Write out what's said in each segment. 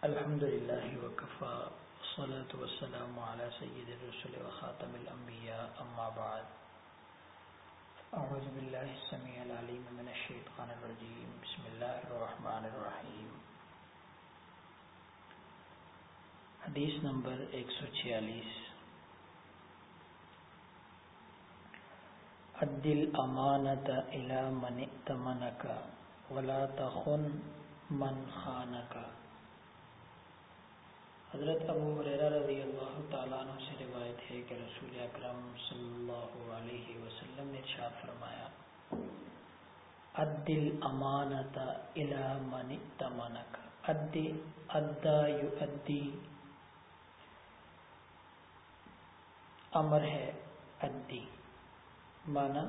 الحمد لله وكفى والصلاة والسلام على سيد الرسل وخاتم الأنبياء أما بعد. أعوذ بالله السميع العليم من الشيطان الرجيم بسم الله الرحمن الرحيم حدیث نمبر 146 عدل امانت الى من ائتمنك ولا تخن من خانك حضرت ابو حریرہ رضی اللہ تعالیٰ عنہ سے روایت ہے کہ رسول اکرم صلی اللہ علیہ وسلم نے ارشاد فرمایا عدل امانت الى من ائتمنك ادی ادا یؤدی، امر ہے ادی مانا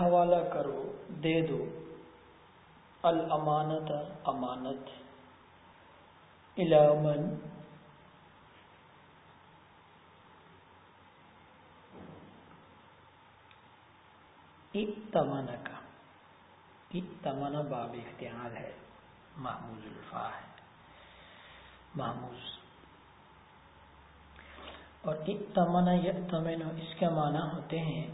حوالہ کرو، دے دو۔ الامانت امانت۔ الامن اتمن کا اتمن باب اختیار ہے. محمود الفا ہے. محموز. اور اتمن یتمن اس کے معنی ہوتے ہیں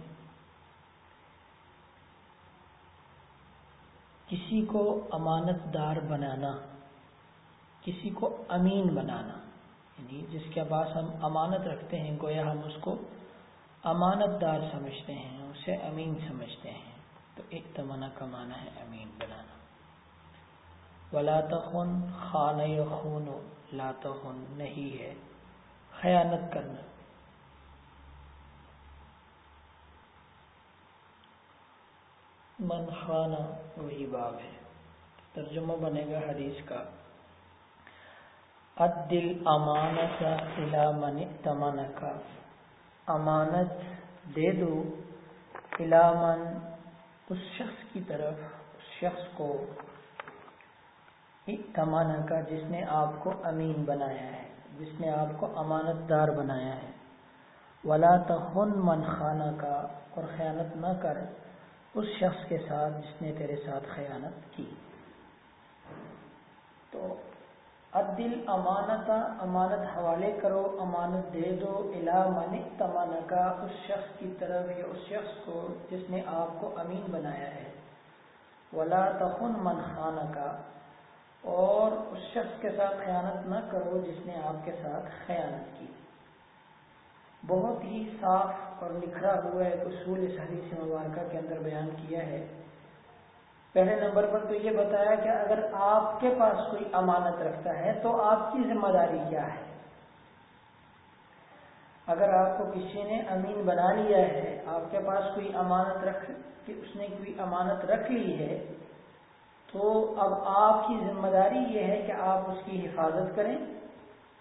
کسی کو امانت دار بنانا کسی کو امین بنانا۔ یعنی جس کے پاس ہم امانت رکھتے ہیں، گویا ہم اس کو امانت دار سمجھتے ہیں، اسے امین سمجھتے ہیں۔ تو ایک تمنا کا معنی ہے امین بنانا۔ ولا تخن خان خون لا تخن نہیں ہے۔ خیانت کرنا۔ من خانہ وہی باب ہے۔ ترجمہ بنے گا حدیث کا۔ عدل امانت الى من تمن کا امانت دے دو الى من اس شخص کی طرف، اس شخص کو تمنا کا جس نے آپ کو امین بنایا ہے، جس نے آپ کو امانت دار بنایا ہے. ولا تخن من خانہ کا اور خیانت نہ کر اس شخص کے ساتھ جس نے تیرے ساتھ خیانت کی۔ تو عدل امانت امانت حوالے کرو، امانت دے دو، الا من تمانا کا اس شخص کی طرف یا اس شخص کو جس نے آپ کو امین بنایا ہے۔ ولا تخن من خانہ کا اور اس شخص کے ساتھ خیانت نہ کرو جس نے آپ کے ساتھ خیانت کی۔ بہت ہی صاف اور نکھرا ہوا ایک اصول اس حدیث مبارکہ کے اندر بیان کیا ہے۔ پہلے نمبر پر تو یہ بتایا کہ اگر آپ کے پاس کوئی امانت رکھتا ہے تو آپ کی ذمہ داری کیا ہے؟ اگر آپ کو کسی نے امین بنا لیا ہے، آپ کے پاس کوئی امانت رکھ اس نے کوئی امانت رکھ لی ہے، تو اب آپ کی ذمہ داری یہ ہے کہ آپ اس کی حفاظت کریں۔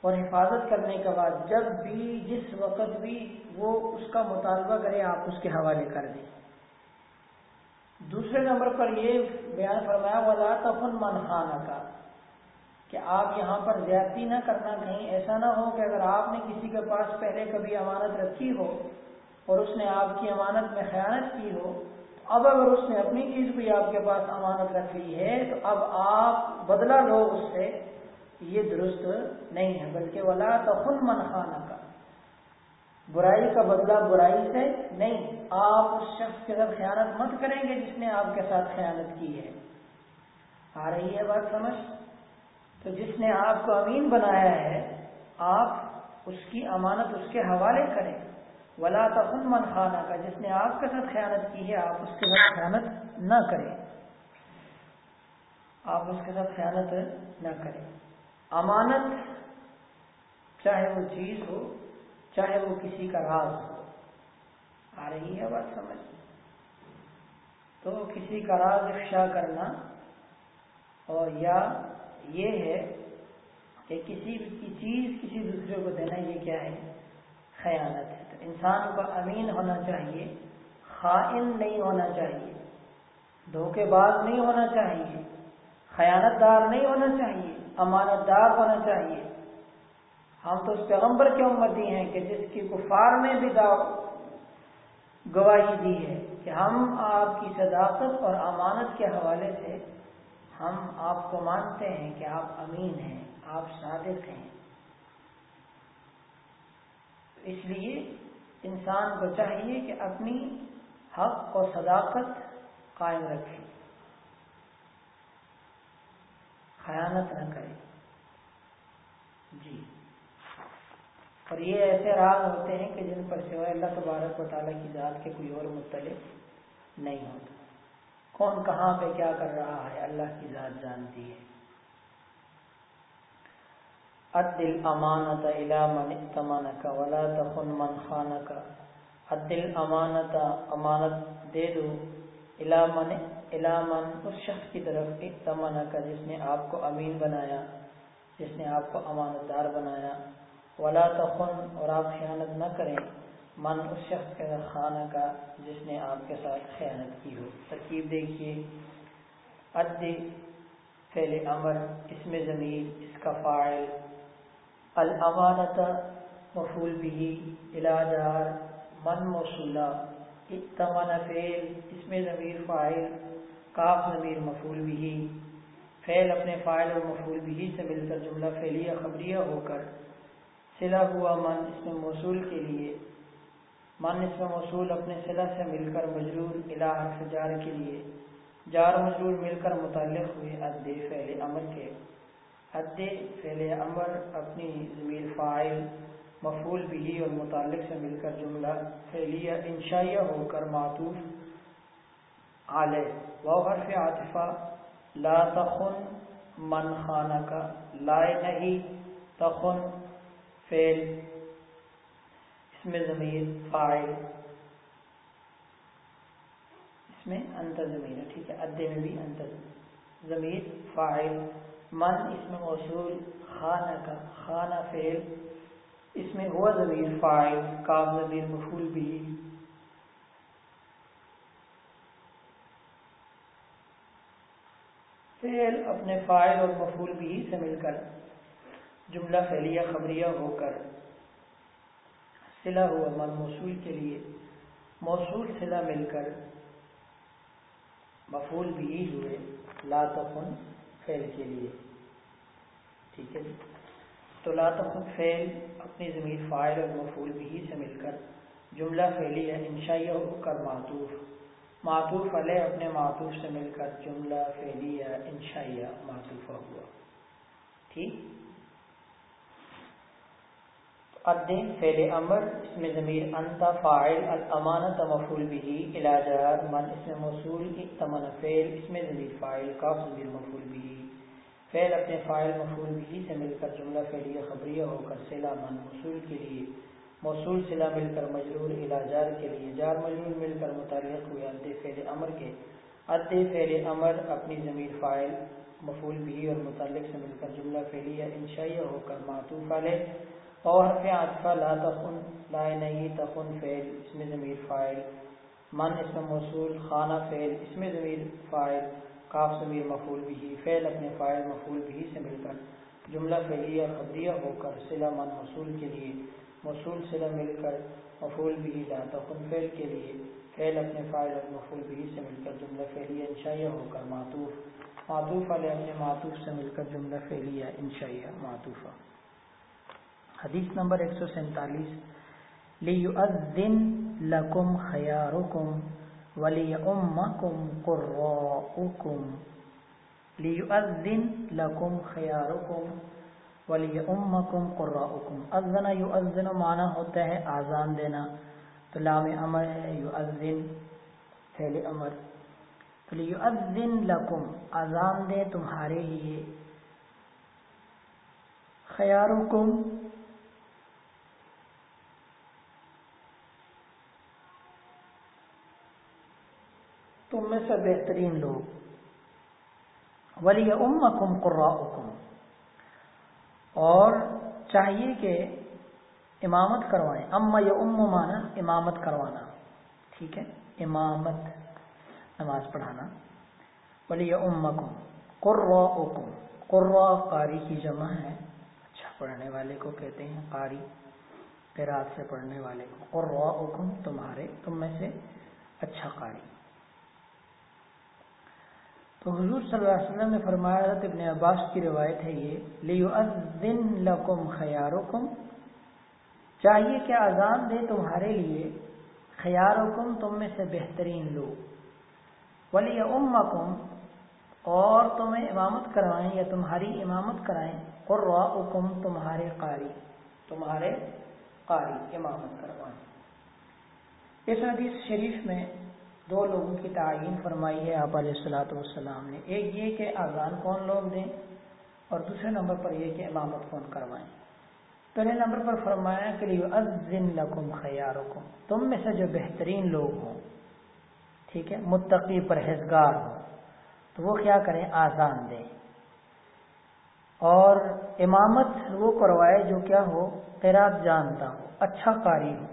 اور حفاظت کرنے کے بعد جب بھی، جس وقت بھی وہ اس کا مطالبہ کرے، آپ اس کے حوالے کر دیں۔ دوسرے نمبر پر یہ بیان فرمایا، ولا تفن من خانہ کا کہ آپ یہاں پر زیادتی نہ کرنا کہیں، ایسا نہ ہو کہ اگر آپ نے کسی کے پاس پہلے کبھی امانت رکھی ہو اور اس نے آپ کی امانت میں خیانت کی ہو، اب اگر اس نے اپنی چیز بھی آپ کے پاس امانت رکھ لی ہے، تو اب آپ بدلہ لو اس سے، یہ درست نہیں ہے۔ بلکہ ولا تخن من خانہ کا برائی کا بدلہ برائی سے نہیں۔ آپ اس شخص کے ساتھ خیانت مت کریں گے جس نے آپ کے ساتھ خیانت کی ہے۔ آ رہی ہے بات سمجھ؟ تو جس نے آپ کو امین بنایا ہے، آپ اس کی امانت اس کے حوالے کریں۔ ولا تخن من خانہ کا جس نے آپ کے ساتھ خیانت کی ہے، آپ اس کے ساتھ خیانت نہ کریں۔ آپ اس کے ساتھ خیانت نہ کریں۔ امانت، چاہے وہ چیز ہو چاہے وہ کسی کا راز ہو۔ آ رہی ہے بات سمجھ۔ تو کسی کا راز افشا کرنا اور یا یہ ہے کہ کسی کی چیز کسی دوسرے کو دینا، یہ کیا ہے؟ خیانت۔ ہے تو انسان کو امین ہونا چاہیے، خائن نہیں ہونا چاہیے، دھوکے باز نہیں ہونا چاہیے خیانت دار نہیں ہونا چاہیے امانت دار ہونا چاہیے۔ ہم تو اس پیغمبر کے امتی ہیں کہ جس کی کفار نے بھی گواہی دی ہے کہ ہم آپ کی صداقت اور امانت کے حوالے سے ہم آپ کو مانتے ہیں کہ آپ امین ہیں، آپ صادق ہیں۔ اس لیے انسان کو چاہیے کہ اپنی حق و صداقت قائم رکھے۔ خیانت نہ کرے۔ جی۔ اور یہ ایسے راز ہوتے ہیں کہ جن پر سوائے اللہ تبارک و تعالیٰ کی ذات کے کوئی اور مختلف نہیں ہوتا۔ کون کہاں پہ کیا کر رہا ہے؟ اللہ کی ذات جانتی ہے۔ عدل امانت الا من اتمنک ولا تخن من خانک۔ عدل امانت امانت دے دو۔ الا من الا من اس شخص کی طرف اتمنک جس نے آپ کو امین بنایا، جس نے آپ کو امانت دار بنایا۔ ولا تخن اور آپ خیانت نہ کریں من اس شخص کے خانہ کا جس نے آپ کے ساتھ خیانت کی ہو۔ ترکیب دیکھیے۔ اد فعل امر اس میں ضمیر، اس کا فائل الامانت مفول بھی علاجار من موصولہ اتمن فعل، اس میں ضمیر فائل کاف ضمیر مفول بھی فعل اپنے فائل اور مفول بھی سے مل کر جملہ فعلیہ، خبریہ ہو کر۔ سلا ہوا من اس میں موصول کے لیے۔ من اس میں موصول اپنے سلا سے مل کر مجرور الہ حرف جار کے لیے۔ جار مجرور مل کر متعلق ہوئے اد فعل امر کے۔ اد فعل امر اپنی ضمیر فائل مفول بھی اور متعلق سے مل کر جملہ فعلیہ انشائیہ ہو کر معطوف عالے و حرف عاطفہ۔ لا تخن من خانہ کا لائے نہیں تخن فعل، اس میں ضمیر فائل اس میں انتر ضمیر ہے، ٹھیک ہے، ادے میں بھی انتر ضمیر فائل من اس میں موصول خانہ کا خانہ فعل، اس میں ہوا ضمیر فائل کام ضمیر مفول بھی۔ فعل اپنے فائل اور مفول بھی سے مل کر جملہ فعلیہ، خبریہ ہو کر سلا ہوا من موصول کے لیے، موصول سلا مل کر مفول بھی ہوئے، لا تخن فعل کے لیے۔ ٹھیک ہے جی؟ تو لا تخن فعل اپنی ضمیر فائل اور مفول بھی سے مل کر جملہ فعلیہ، انشائیہ ہو کر معطوف۔ معطوف علیہ اپنے معطوف سے مل کر جملہ فعلیہ، انشائیہ معطوفہ ہوا۔ ٹھیک؟ اد فعل امر، اس میں ضمیر انت فاعل الامانت مفعول به علاجار من، اس میں موصول تمن فعل، اس میں ضمیر فاعل کاف ضمیر مفعول به۔ فعل اپنے فاعل مفعول به سے مل کر جملہ فعلیہ خبریہ ہو کر صلہ من موصول کے لیے، موصول صلہ مل کر مجرور علاجار کے لیے، جار مجرور مل کر متعلق ہوئے اد فعل امر کے۔ اد فعل امر اپنی ضمیر فاعل مفعول به اور متعلق سے مل کر جملہ فعلیہ انشائیہ ہو کر معطوف علیہ۔ اور حرف عطفہ لا تخن، لا نہیں تخن فعل، اس میں ضمیر فائل من اس میں موصول، خانہ فعل، اس میں ضمیر فائل کاف ضمیر مفعول بھی، فعل اپنے فائل مفعول بھی سے مل کر جملہ فعلیہ، خبریہ ہو کر صلہ من موصول کے لیے، موصول صلہ مل کر مفعول بھی، لا تخن فعل کے لیے، فعل اپنے فائل اور مفعول بھی سے مل کر جملہ فعلیہ، انشائیہ ہو کر معطوف۔ معطوف علیہ اپنے معطوف سے مل کر جملہ فعلیہ، انشائیہ، معطوفہ۔ حدیث نمبر ایک سو سینتالیس۔ لیؤذن لکم خیارکم ولیؤمکم قرآؤکم لیؤذن لکم خیارکم ولیؤمکم قرآؤکم اذن یؤذن معنی ہوتا ہے آزان دینا۔ تو لام امر ہے یؤذن فعل امر۔ تو لیؤذن لکم آزان دے تمہارے لیے۔ خیارکم سے بہترین لوگ۔ ولی ام کم قرآم اور چاہیے کہ امامت کروائیں۔ اما یا ام مانا، امامت کروانا۔ ٹھیک ہے؟ امامت، نماز پڑھانا۔ ولی ام کم قرآم قرا قاری کی جمع ہے۔ اچھا پڑھنے والے کو کہتے ہیں قاری۔ قرات سے پڑھنے والے کو۔ قرآم تمہارے، تم میں سے اچھا قاری۔ تو حضور صلی اللہ علیہ وسلم نے فرمایا، حضرت ابن عباس کی روایت ہے یہ، لیؤذن لکم خیارکم، چاہیے کہ اذان دے تمہارے لیے خیارکم، تم میں سے بہترین لوگ۔ ولی امکم، اور تمہیں امامت کروائیں یا تمہاری امامت کرائیں قرآکم تمہارے قاری تمہارے قاری امامت کروائیں۔ اس حدیث شریف میں دو لوگوں کی تعین فرمائی ہے آپ علیہ السلاۃ والسلام نے۔ ایک یہ کہ اذان کون لوگ دیں اور دوسرے نمبر پر یہ کہ امامت کون کروائیں۔ پہلے نمبر پر فرمایا کہ لکم خیارکم۔ تم میں سے جو بہترین لوگ ہوں، ٹھیک ہے، متقی پرہیزگار ہوں، تو وہ کیا کریں؟ آزان دیں۔ اور امامت وہ کروائے جو کیا ہو قیرات جانتا ہو اچھا قاری ہو۔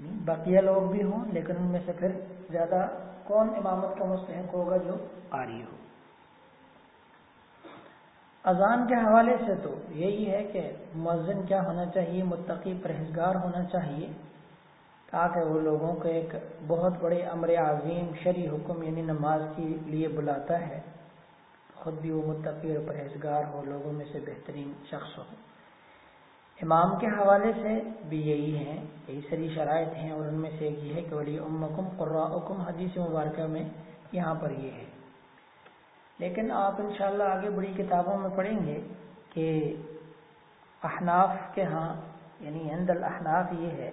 بقیہ لوگ بھی ہوں، لیکن ان میں سے پھر زیادہ کون امامت کا مستحق ہوگا جو قاری ہو؟ اذان کے حوالے سے تو یہی ہے کہ مؤذن کیا ہونا چاہیے، متقی پرہیزگار ہونا چاہیے، تاکہ وہ لوگوں کو ایک بہت بڑے امر عظیم شرع حکم یعنی نماز کے لیے بلاتا ہے۔ خود بھی وہ متقی اور پرہیزگار ہو، لوگوں میں سے بہترین شخص ہو۔ امام کے حوالے سے بھی یہی ہیں یہی سری شرائط ہیں اور ان میں سے ایک یہ ہے کہ ولی امکم قرآکم حدیث مبارکہ میں یہاں پر یہ ہے۔ لیکن آپ انشاءاللہ آگے بڑی کتابوں میں پڑھیں گے کہ احناف کے ہاں یعنی عند الاحناف یہ ہے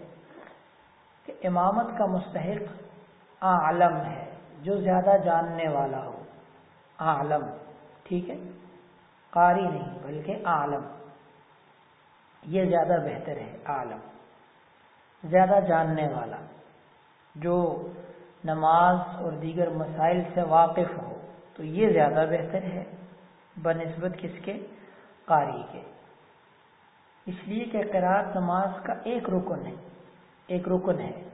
کہ امامت کا مستحق عالم ہے، جو زیادہ جاننے والا ہو عالم ٹھیک ہے؟ قاری نہیں، بلکہ عالم یہ زیادہ بہتر ہے، عالم۔ زیادہ جاننے والا جو نماز اور دیگر مسائل سے واقف ہو، تو یہ زیادہ بہتر ہے، بنسبت کس کے؟ قاری کے۔ اس لیے کہ قرآن نماز کا ایک رکن ہے، ایک رکن ہے۔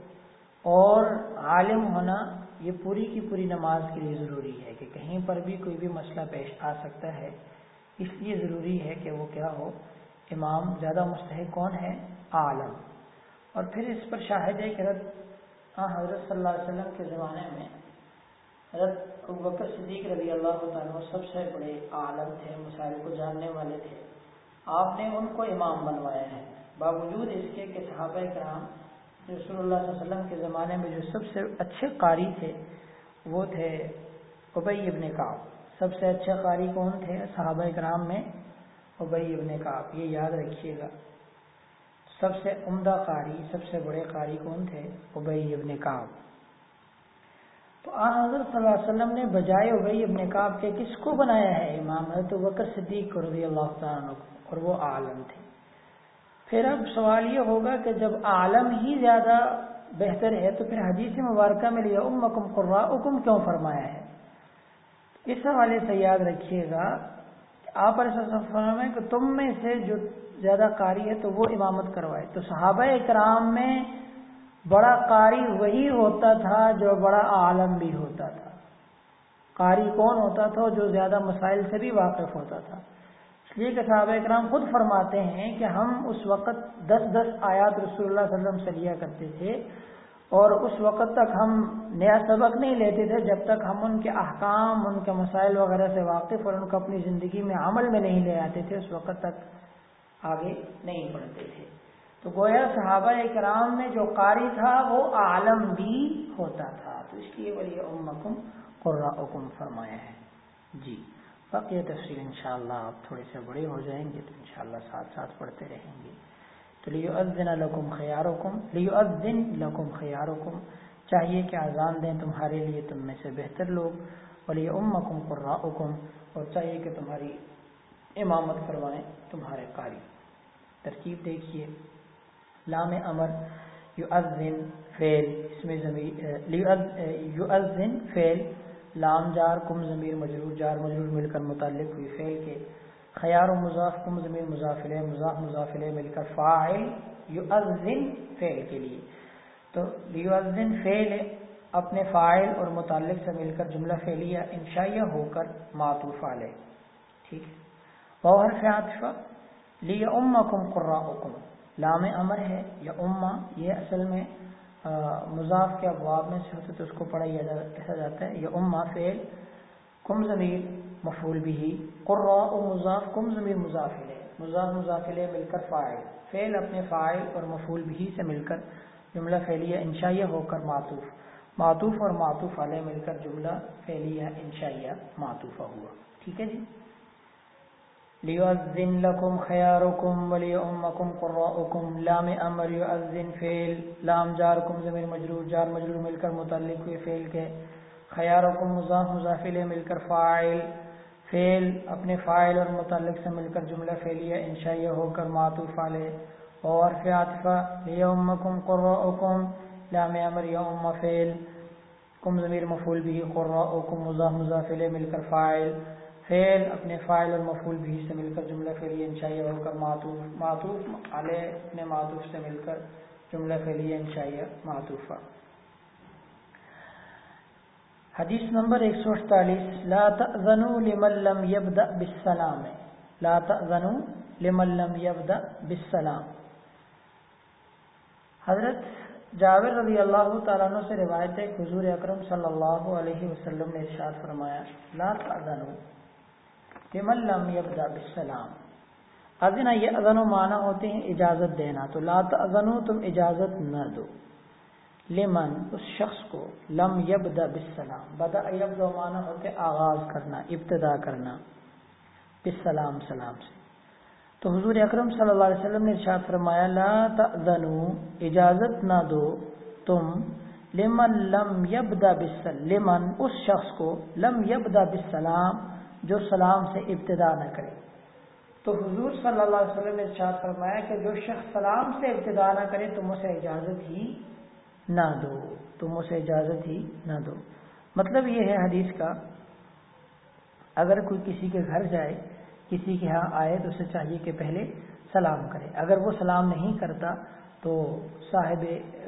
اور عالم ہونا یہ پوری کی پوری نماز کے لیے ضروری ہے کہ کہیں پر بھی کوئی بھی مسئلہ پیش آ سکتا ہے۔ اس لیے ضروری ہے کہ وہ کیا ہو امام زیادہ مستحق کون ہے عالم۔ اور پھر اس پر شاہد ہے کہ حضرت ہاں حضرت صلی اللہ علیہ وسلم کے زمانے میں حضرت بکر صدیق رضی اللہ تعالیٰ سب سے بڑے عالم تھے، مسائل کو جاننے والے تھے۔ آپ نے ان کو امام بنوایا ہے۔ باوجود اس کے کہ صحابہ کرام رسول اللہ صلی اللہ علیہ وسلم کے زمانے میں جو سب سے اچھے قاری تھے، وہ تھے ابئی ابن کعب۔ سب سے اچھے قاری کون تھے صحابہ کرام میں؟ ابئی ابن کعب یہ یاد رکھیے گا۔ سب سے عمدہ قاری، سب سے بڑے قاری کون تھے؟ ابئی ابن کعب۔ تو آ حضرت صلی اللہ علیہ وسلم نے بجائے ابئی ابن کعب کے کس کو بنایا ہے؟ امام حضرت بکر صدیق رضی اللہ تعالیٰ اور وہ عالم تھے۔ پھر اب سوال یہ ہوگا کہ جب عالم ہی زیادہ بہتر ہے تو پھر حدیث مبارکہ میں لیا امکم قرآ حکم کیوں فرمایا ہے؟ اس حوالے سے یاد رکھیے گا آپ فرمائے کہ تم میں سے جو زیادہ قاری ہے تو وہ امامت کروائے۔ تو صحابہ اکرام میں بڑا قاری وہی ہوتا تھا جو بڑا عالم بھی ہوتا تھا۔ قاری کون ہوتا تھا؟ جو زیادہ مسائل سے بھی واقف ہوتا تھا۔ اس لیے کہ صحابہ اکرام خود فرماتے ہیں کہ ہم اس وقت دس دس آیات رسول اللہ صلی اللہ علیہ وسلم سے لیا کرتے تھے۔ اور اس وقت تک ہم نیا سبق نہیں لیتے تھے جب تک ہم ان کے احکام، ان کے مسائل وغیرہ سے واقف اور ان کو اپنی زندگی میں عمل میں نہیں لے آتے تھے، اس وقت تک آگے نہیں بڑھتے تھے۔ تو گویا صحابہ کرام میں جو قاری تھا وہ عالم بھی ہوتا تھا۔ تو اس لیے ولی امکم قرآم فرمایا ہے۔ جی باقی تفصیل انشاءاللہ آپ تھوڑے سے بڑے ہو جائیں گے تو انشاءاللہ ساتھ ساتھ پڑھتے رہیں گے۔ تو لیو لکم خیارکم لیو ادن لکم خیارکم۔ چاہیے کہ آزان دیں تمہارے لیے، تم میں سے بہتر لوگ۔ ولی امکم قرآکم اور چاہیے کہ تمہاری امامت کروائیں تمہارے قاری۔ ترکیب دیکھیے۔ لام امر یو ازن فیل اس میں ضمیر یو لام جار، کم ضمیر، مجرور جار، مجرور مل کر متعلق ہوئی فیل کے خیار و مضاف کم زمین مضافل مضاف مضافل مل کر فاعل یو فعل کے لیے۔ تو یو فعل اپنے فائل اور متعلق سے مل کر جملہ فعلیہ انشائیہ ہو کر معطوف علیہ۔ ٹھیک ہے۔ وہ حرف عاطفہ۔ لی ام کم قرا لام امر ہے یا اما یہ اصل میں مضاف کے ابواب میں سے ہوتے تو اس کو پڑھا جاتا ہے۔ یہ اما فعل، کم، ضمیر مفول بھی قرا مضاف کم ضمیر مضافل مضاف مضافل مل کر فائل فعل اپنے فائل اور مفول بھی سے مل کر جملہ فعلیہ انشائیہ ہو کر معطوف. معطوف اور معطوف علیہ مل کر جملہ فعلیہ انشائیہ معطوفہ ہوا. ٹھیک ہے جی؟ لیؤذن لکم خیارکم ولیؤمکم قرآکم لام امر یؤذن فعل. لام جارکم زمین مجرور. جار مجرور مل کر متعلق ہوئے فعل کے. خیارکم مضاف مضافل مل کر فائل فعل اپنے فائل اور متعلق سے مل کر جملہ فعلیہ انشائیہ ہو کر معطوف علیہ اور فعطفہ لیؤمکم قرآکم لام امر یوم فعل، کم ضمیر مفول بھی قرآکم مضاف مضافل مل کر فائل فعل اپنے فائل اور مفول بھی سے مل کر جملہ فعلیہ انشائیہ ہو کر معطوف معطوف علیہ اپنے معطوف سے مل کر جملہ فعلیہ انشائیہ معطوفہ۔ حدیث نمبر 148 لا تأذنوا لمن لم يبدأ بالسلام. لا تأذنوا لمن لم يبدأ بالسلام. حضرت جابر رضی اللہ تعالیٰ عنہ سے روایت ہے حضور اکرم صلی اللہ علیہ وسلم نے ارشاد فرمایا، لا تأذنوا لمن لم يبدأ بالسلام. اذن یہ اذن و معنی ہوتے ہیں اجازت دینا، تو لا تأذنوا تم اجازت نہ دو. لمن؟ اس شخص کو لم یبدا بالسلام. بدا یبدا معنی ہوتے آغاز کرنا، ابتدا کرنا، بالسلام، سلام سے. تو حضور اکرم صلی اللہ علیہ وسلم نے ارشاد فرمایا، لا تأذنوا اجازت نہ دو تم. لمن لم یبدا بالسلام، لمن، اس شخص کو لم یبدا بالسلام، جو سلام سے ابتدا نہ کرے. تو حضور صلی اللہ علیہ وسلم نے ارشاد فرمایا کہ جو شخص سلام سے ابتدا نہ کرے، تم اسے اجازت ہی نہ دو۔ تم اسے اجازت ہی نہ دو۔ مطلب یہ ہے حدیث کا، اگر کوئی کسی کے گھر جائے، کسی کے ہاں آئے تو اسے چاہیے کہ پہلے سلام کرے۔ اگر وہ سلام نہیں کرتا تو صاحب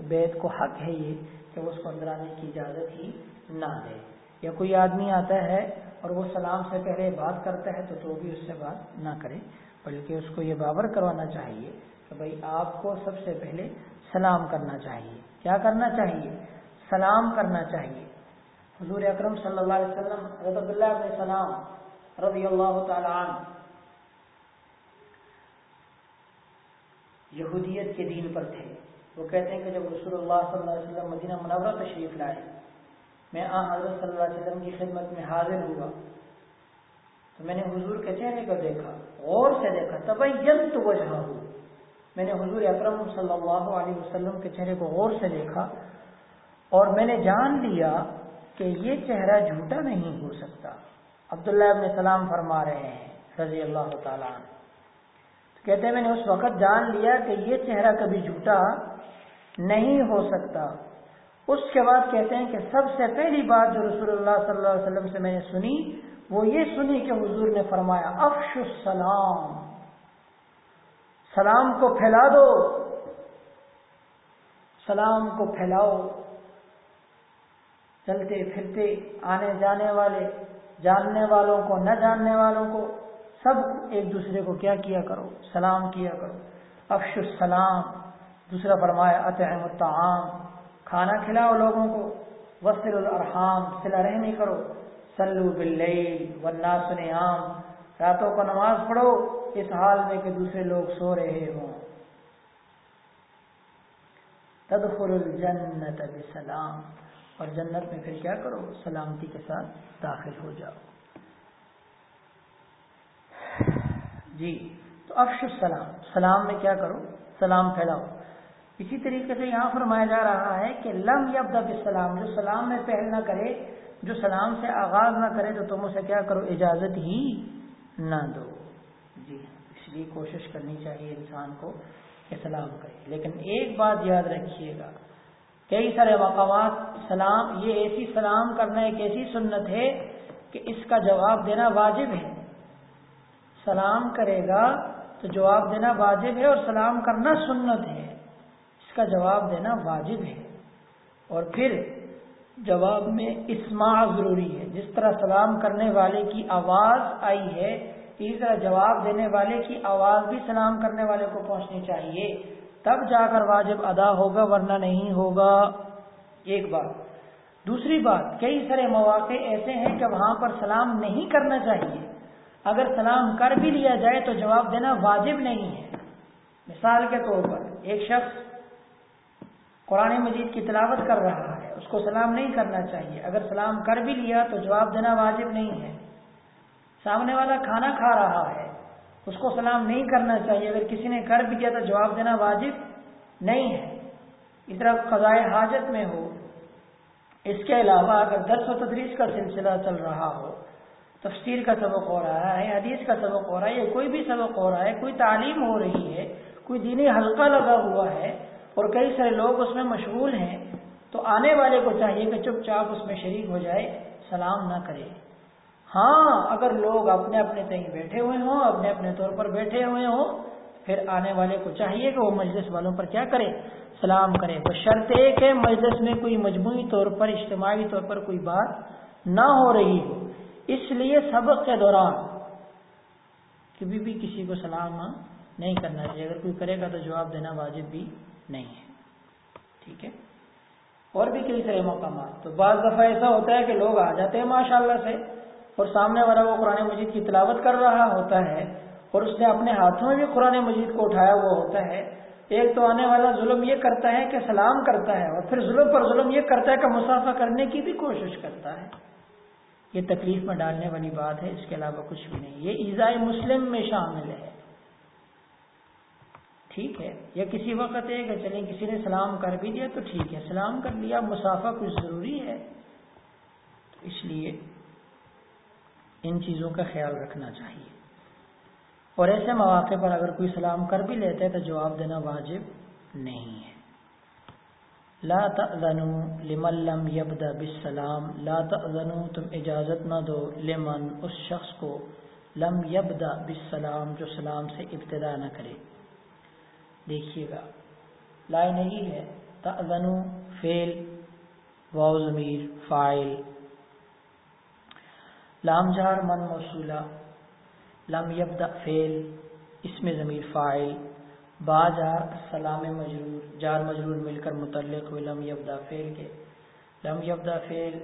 بیت کو حق ہے یہ کہ وہ اس کو اندر آنے کی اجازت ہی نہ دے۔ یا کوئی آدمی آتا ہے اور وہ سلام سے پہلے بات کرتا ہے تو تو بھی اس سے بات نہ کرے، بلکہ اس کو یہ بابر کروانا چاہیے کہ بھائی آپ کو سب سے پہلے سلام کرنا چاہیے۔ کیا کرنا چاہیے؟ سلام کرنا چاہیے۔ حضور اکرم صلی اللہ علیہ وسلم رضب اللہ علیہ السلام رضی اللہ تعالی عنہ، یہودیت کے دین پر تھے۔ وہ کہتے ہیں کہ جب رسول اللہ صلی اللہ علیہ وسلم مدینہ منورہ تشریف لائے، میں آ حضرت صلی اللہ علیہ وسلم کی خدمت میں حاضر ہوا۔ تو میں نے حضور کے چہرے کو دیکھا، غور سے دیکھا تبین تو وجہ ہوں میں نے حضور اکرم صلی اللہ علیہ وسلم کے چہرے کو غور سے دیکھا اور میں نے جان لیا کہ یہ چہرہ جھوٹا نہیں ہو سکتا۔ عبداللہ ابن سلام فرما رہے ہیں، رضی اللہ تعالیٰ کہتے ہیں، میں نے اس وقت جان لیا کہ یہ چہرہ کبھی جھوٹا نہیں ہو سکتا۔ اس کے بعد کہتے ہیں کہ سب سے پہلی بات جو رسول اللہ صلی اللہ علیہ وسلم سے میں نے سنی، وہ یہ سنی کہ حضور نے فرمایا افش السلام۔ سلام کو پھیلا دو۔ سلام کو پھیلاؤ۔ چلتے پھرتے آنے جانے والے، جاننے والوں کو، نہ جاننے والوں کو، سب ایک دوسرے کو کیا کیا کرو؟ سلام کیا کرو۔ افش السلام۔ دوسرا فرمایا، اطعم الطعام۔ کھانا کھلاؤ لوگوں کو۔ وسر الرحام سلا رحمی کرو۔ سلو باللیل والناس نعام۔ راتوں کو نماز پڑھو۔ اس حال میں کہ دوسرے لوگ سو رہے ہوں۔ تدخل الجنت بسلام۔ اور جنت میں پھر کیا کرو؟ سلامتی کے ساتھ داخل ہو جاؤ۔ جی تو افش السلام۔ سلام میں کیا کرو؟ سلام پھیلاؤ۔ اسی طریقے سے یہاں فرمایا جا رہا ہے کہ لم یبدا بالسلام، جو سلام میں پہل نہ کرے، جو سلام سے آغاز نہ کرے، تو تم اسے کیا کرو؟ اجازت ہی نہ دو۔ جی اس لیے کوشش کرنی چاہیے انسان کو کہ سلام کرے۔ لیکن ایک بات یاد رکھیے گا، کئی سارے مقامات سلام، یہ ایسی سلام کرنا ایک ایسی سنت ہے کہ اس کا جواب دینا واجب ہے۔ سلام کرے گا تو جواب دینا واجب ہے اور سلام کرنا سنت ہے۔ اس کا جواب دینا واجب ہے۔ اور پھر جواب میں اسماع ضروری ہے۔ جس طرح سلام کرنے والے کی آواز آئی ہے اسی طرح جواب دینے والے کی آواز بھی سلام کرنے والے کو پہنچنی چاہیے۔ تب جا کر واجب ادا ہوگا ورنہ نہیں ہوگا۔ ایک بات۔ دوسری بات، کئی سارے مواقع ایسے ہیں کہ وہاں پر سلام نہیں کرنا چاہیے۔ اگر سلام کر بھی لیا جائے تو جواب دینا واجب نہیں ہے۔ مثال کے طور پر، ایک شخص قرآن مجید کی تلاوت کر رہا ہے، اس کو سلام نہیں کرنا چاہیے۔ اگر سلام کر بھی لیا تو جواب دینا واجب نہیں ہے۔ سامنے والا کھانا کھا رہا ہے، اس کو سلام نہیں کرنا چاہیے۔ اگر کسی نے کر بھی دیا تو جواب دینا واجب نہیں ہے۔ اس طرح قضائے حاجت میں ہو، اس کے علاوہ اگر درس و تدریس کا سلسلہ چل رہا ہو، تفسیر کا سبق ہو رہا ہے، حدیث کا سبق ہو رہا ہے، یا کوئی بھی سبق ہو رہا ہے، کوئی تعلیم ہو رہی ہے، کوئی دینی حلقہ لگا ہوا ہے اور کئی سارے لوگ اس میں مشغول ہیں، تو آنے والے کو چاہیے کہ چپ چاپ اس میں شریک ہو جائے، سلام نہ کرے۔ ہاں اگر لوگ اپنے اپنے کہیں بیٹھے ہوئے ہوں، اپنے اپنے طور پر بیٹھے ہوئے ہوں، پھر آنے والے کو چاہیے کہ وہ مجلس والوں پر کیا کرے؟ سلام کرے۔ تو شرط ایک ہے مجلس میں کوئی مجموعی طور پر، اجتماعی طور پر کوئی بات نہ ہو رہی ہو۔ اس لیے سبق کے دوران کبھی بھی کسی کو سلام نہیں کرنا چاہیے۔ اگر کوئی کرے گا تو جواب دینا واجب بھی نہیں ہے۔ ٹھیک ہے؟ اور بھی کئی سارے مقامات۔ تو بعض دفعہ ایسا ہوتا ہے کہ لوگ آ جاتے ہیں ماشاء اللہ سے۔ اور سامنے والا وہ قرآن مجید کی تلاوت کر رہا ہوتا ہے اور اس نے اپنے ہاتھوں میں بھی قرآن مجید کو اٹھایا ہوا ہوتا ہے۔ ایک تو آنے والا ظلم یہ کرتا ہے کہ سلام کرتا ہے اور پھر ظلم پر ظلم یہ کرتا ہے کہ مسافہ کرنے کی بھی کوشش کرتا ہے۔ یہ تکلیف میں ڈالنے والی بات ہے، اس کے علاوہ کچھ بھی نہیں۔ یہ ایزائے مسلم میں شامل ہے۔ ٹھیک ہے۔ یا کسی وقت ہے کہ چلیں کسی نے سلام کر بھی دیا تو ٹھیک ہے، سلام کر لیا، مسافہ کچھ ضروری ہے۔ تو اس لیے ان چیزوں کا خیال رکھنا چاہیے۔ اور ایسے مواقع پر اگر کوئی سلام کر بھی لیتے تو جواب دینا واجب نہیں ہے۔ لا تأذنوا لمن لم يبدا بالسلام، لا تأذنوا، تم اجازت نہ دو لمن، اس شخص کو لم يبدا بالسلام جو سلام سے ابتدا نہ کرے۔ دیکھیے گا لائے نہیں ہے، تأذنوا، فعل، واو ضمیر، فاعل۔ لام جار من موصولہ، لم یبدا فعل اس میں ضمیر فائل با جار سلام مجرور جار مجرور مل کر متعلق ہوئے لم یبدا فعل کے۔ لم یبدا فعل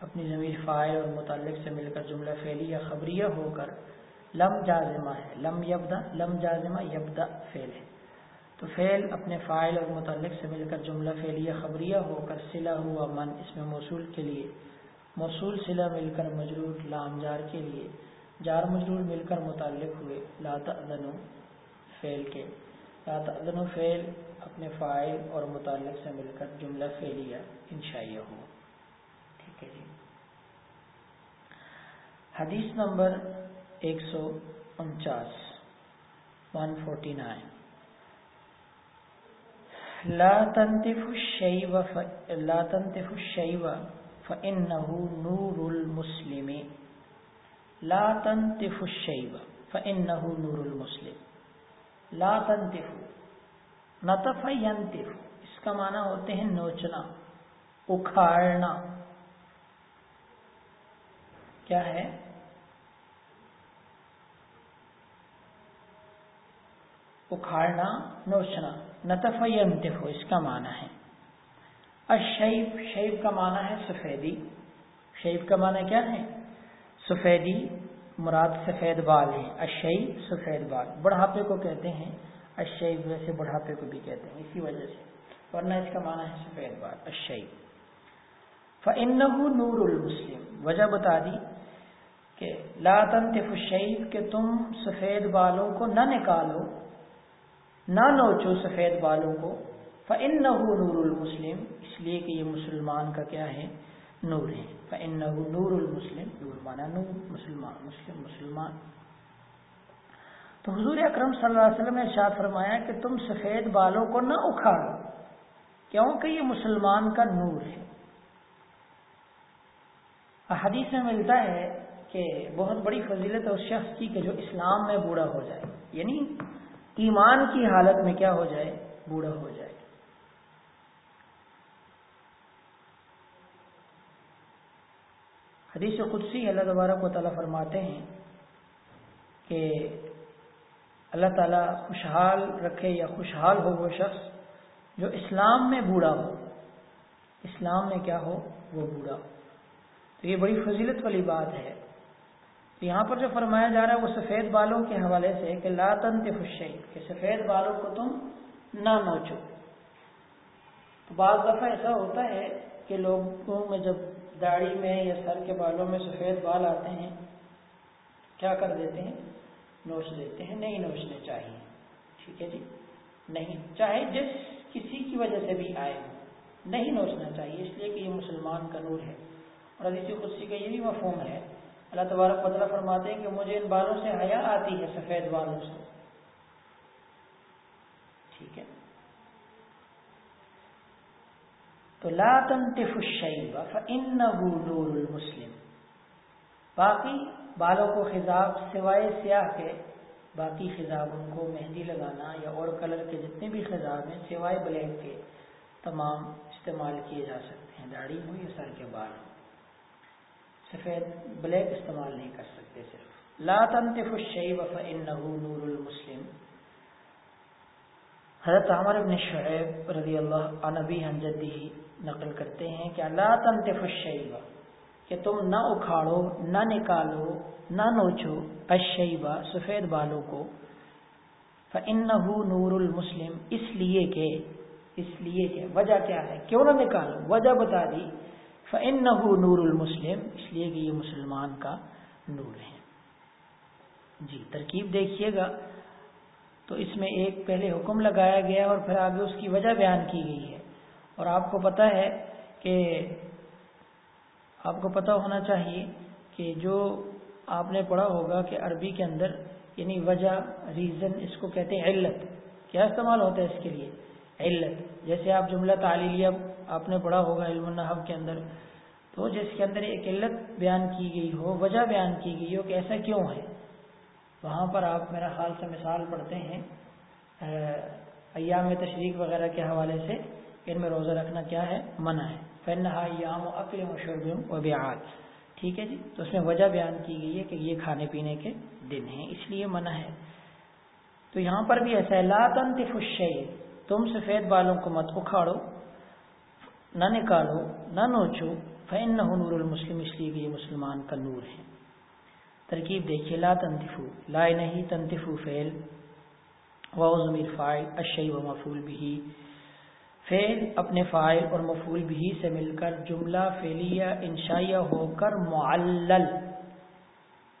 اپنی ضمیر فائل اور متعلق سے مل کر جملہ فعلی یا خبریہ ہو کر لم جازمہ ہے۔ لم یبدا لم جازمہ یبدا فعل ہے۔ تو فعل اپنے فائل اور متعلق سے مل کر جملہ فعلیہ خبریہ ہو کر سلا ہوا من، اس میں موصول کے لیے۔ موصول سلا مل کر مجرور لام جار کے لیے، جار مجرور مل کر متعلق ہوئے، لا تعلنو فعل کے۔ لا تعلنو فعل اپنے فائل اور متعلق سے مل کر جملہ فعلیہ، انشائیہ ہو ٹھیک ہے جی۔ حدیث نمبر ایک سو انچاس ون فورٹی نائن لا تنتف الشیو لا تنتف الشیو فإنه نور المسلم لا تنتف الشیب فإنه نور المسلم لا تنتف نطف ینتف اس کا معنی ہوتے ہیں نوچنا، اکھاڑنا۔ کیا ہے؟ اکھاڑنا، نوچنا نطف ینتف اس کا معنی ہے۔ اشیب شیب کا معنی ہے سفیدی۔ شیب کا معنی کیا ہے؟ سفیدی مراد سفید بال ہے۔ اشیب سفید بال۔ بڑھاپے کو کہتے ہیں اشیب ویسے بڑھاپے کو بھی کہتے ہیں، اسی وجہ سے۔ ورنہ اس کا معنی ہے سفید بال اشیب فن نور المسلم۔ وجہ بتا دی کہ لا تنتف الشیب کہ تم سفید بالوں کو نہ نکالو، نہ نوچو سفید بالوں کو۔ فن نور المسلم اس لیے کہ یہ مسلمان کا کیا ہے؟ نور ہے۔ فَإِنَّهُ نور المسلم نور مانا نور، مسلمان، مسلم، مسلمان۔ تو حضور اکرم صلی اللہ علیہ وسلم نے ارشاد فرمایا کہ تم سفید بالوں کو نہ اکھاڑو، کیونکہ یہ مسلمان کا نور ہے۔ حدیث میں ملتا ہے کہ بہت بڑی فضیلت اس شخص کی کہ جو اسلام میں بوڑھا ہو جائے یعنی ایمان کی حالت میں کیا ہو جائے؟ بوڑھا ہو جائے۔ حدیث قدسی اللہ تبارک و تعالیٰ فرماتے ہیں کہ اللہ تعالیٰ خوشحال رکھے یا خوشحال ہو وہ شخص جو اسلام میں بوڑھا ہو۔ اسلام میں کیا ہو؟ وہ بوڑھا ہو۔ تو یہ بڑی فضیلت والی بات ہے۔ تو یہاں پر جو فرمایا جا رہا ہے وہ سفید بالوں کے حوالے سے کہ لاتن خوشی کہ سفید بالوں کو تم نہ نوچو۔ تو بعض دفعہ ایسا ہوتا ہے کہ لوگوں میں جب داڑھی میں یا سر کے بالوں میں سفید بال آتے ہیں، کیا کر دیتے ہیں؟ نوچ دیتے ہیں، نہیں نوچنے چاہیے۔ ٹھیک ہے جی؟ نہیں، چاہے جس کسی کی وجہ سے بھی آئے ہو۔ نہیں نوچنا چاہیے، اس لیے کہ یہ مسلمان کا نور ہے۔ اور ادیسی خدسی کا یہ بھی مفہوم ہے۔ اللہ تبارک بدلا فرماتے ہیں کہ مجھے ان بالوں سے حیا آتی ہے، سفید بالوں سے ٹھیک ہے تو لا تنتف الشیب فانه نور المسلم۔ باقی بالوں کو خضاب سوائے سیاہ کے، باقی خضاب ان کو مہندی لگانا یا اور کلر کے جتنے بھی خضاب ہیں، سوائے بلیک کے تمام استعمال کیے جا سکتے ہیں۔ داڑھی ہو یا سر کے بال۔ ہو سفید بلیک استعمال نہیں کر سکتے صرف۔ لا تنتف الشیب فانه نور المسلم۔ حضرت عمر بن شعیب رضی اللہ عنبی حنجدی نقل کرتے ہیں کہ اللہ تنتف الشیبہ، کہ تم نہ اکھاڑو، نہ نکالو، نہ نوچو اشیبہ سفید بالوں کو۔ فَإِنَّهُ نور المسلم، اس لیے کہ، اس لیے کہ وجہ کیا ہے؟ کیوں نہ نکالو؟ وجہ بتا دی۔ فَإِنَّهُ نور المسلم، اس لیے کہ یہ مسلمان کا نور ہے۔ جی ترکیب دیکھیے گا۔ تو اس میں ایک پہلے حکم لگایا گیا اور پھر آگے اس کی وجہ بیان کی گئی ہے۔ اور آپ کو پتا ہے کہ آپ کو پتا ہونا چاہیے کہ جو آپ نے پڑھا ہوگا کہ عربی کے اندر یعنی وجہ ریزن اس کو کہتے ہیں علت۔ کیا استعمال ہوتا ہے اس کے لیے؟ علت۔ جیسے آپ جملہ تعلیلیہ آپ نے پڑھا ہوگا علم النحب کے اندر، تو جس کے اندر ایک علت بیان کی گئی ہو، وجہ بیان کی گئی ہو کہ ایسا کیوں ہے؟ وہاں پر آپ میرا خیال سے مثال پڑھتے ہیں ایام تشریق وغیرہ کے حوالے سے ان میں روزہ رکھنا کیا ہے؟ منع ہے۔ فنحا یام و عقل و و بیات ٹھیک ہے جی؟ تو اس میں وجہ بیان کی گئی ہے کہ یہ کھانے پینے کے دن ہیں، اس لیے منع ہے۔ تو یہاں پر بھی ایسا ہے، لا تنتف الشیء۔ تم سفید بالوں کو مت اکھاڑو، نہ نکالو، نہ نوچو۔ فن نور المسلم، اس لیے کہ یہ مسلمان کا نور ہے۔ ترکیب دیکھیے، لا تنتفو لا نہیں تنتفو فعل و ضمیر فائل اشی و مفول بھی فعل اپنے فائل اور مفول بھی سے مل کر جملہ فعلیہ انشائیہ ہو کر معلل.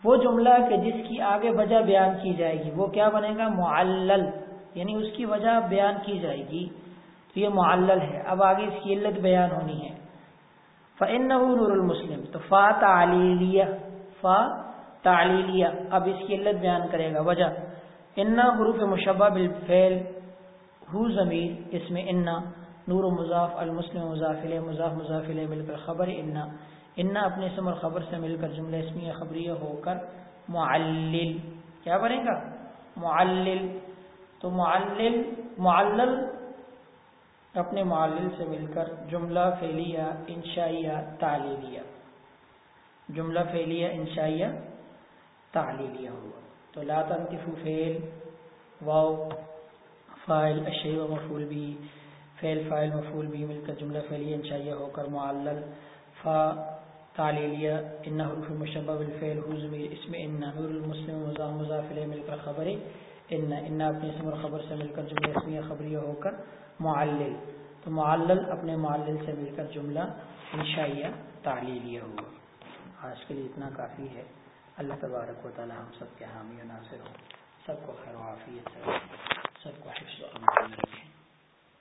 وہ جملہ کہ جس کی آگے وجہ بیان کی جائے گی، وہ کیا بنے گا؟ معلل. یعنی اس کی وجہ بیان کی جائے گی. تو یہ معلل ہے. اب آگے اس کی علت بیان ہونی ہے. فن نور المسلم. تو فا تعلیلیہ. فا تعلیلیہ، اب اس کی علت بیان کرے گا۔ وجہ، انا حروف مشبہ بالفعل، ہو ضمیر، اس میں انا، نور و مضاف، المسلم مضافل مضاف مضافل مل کر خبر، انا۔ انا اپنے اسم اور خبر سے مل کر جملہ اسمی خبریہ ہو کر معلل۔ کیا بنے گا؟ معلل۔ تو معلل معلل اپنے معلل سے مل کر جملہ فعلیہ، انشائیہ، تعلیلیہ۔ جملہ فعلیہ، انشائیہ تعلیلیہ ہوا۔ تو لا تنتفو فعل، واو فائل اشی و مفول بھی فعل فائل مفول بھی مل کر جملہ فعلیہ انشائیہ ہو کر معلل، فا تعلیلیہ، ان حروف مشبہ بالفعل ہو ضمیر اس میں ان نور المسلم، مضاف مضاف الیہ مل کر خبر ان ان اپنے اسم اور خبر سے مل کر جملہ اسمیہ خبریہ ہو کر معلل۔ تو معلل اپنے معلل سے مل کر جملہ انشائیہ تعلیلیہ ہوا۔ آج کے لیے اتنا کافی ہے۔ اللہ تبارک و تعالی ہم سب کے حامی و ناصر ہو سب کو خیر و عافیت سے سب کو حفظ و امن